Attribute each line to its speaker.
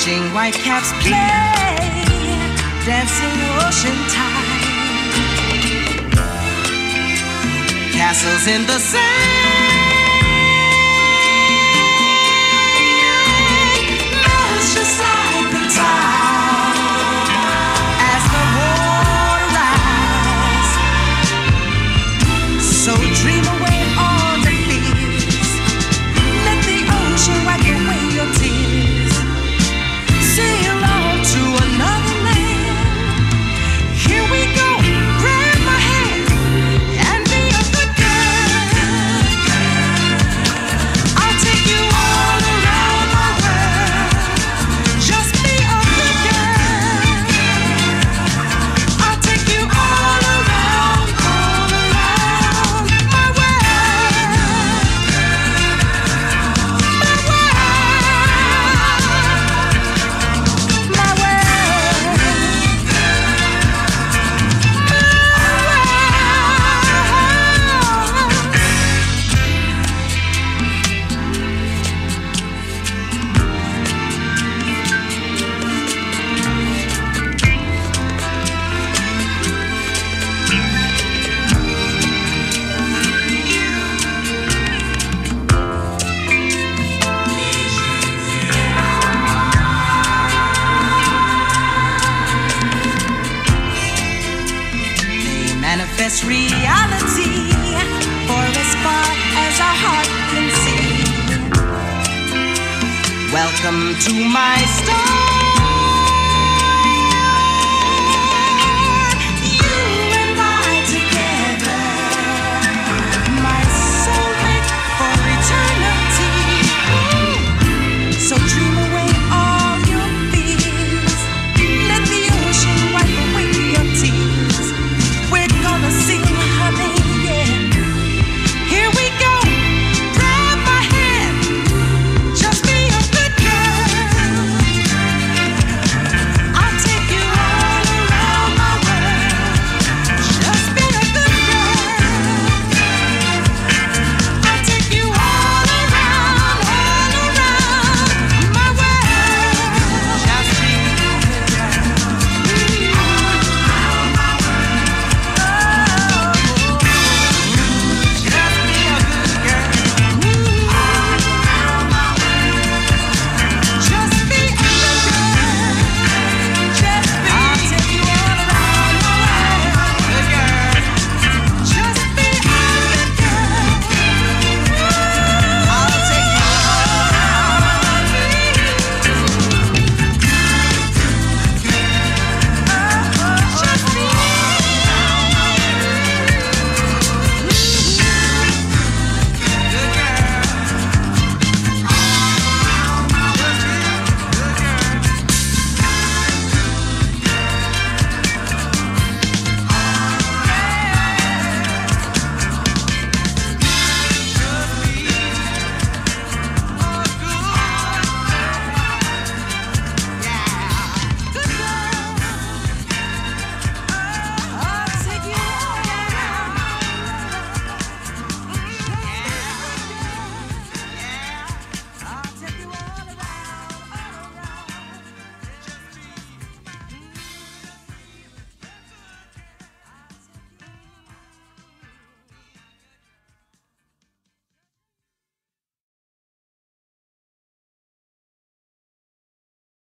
Speaker 1: watching whitecaps play, dancing ocean tide, castles in the sand. this reality for as far as our heart can see. Welcome to my story.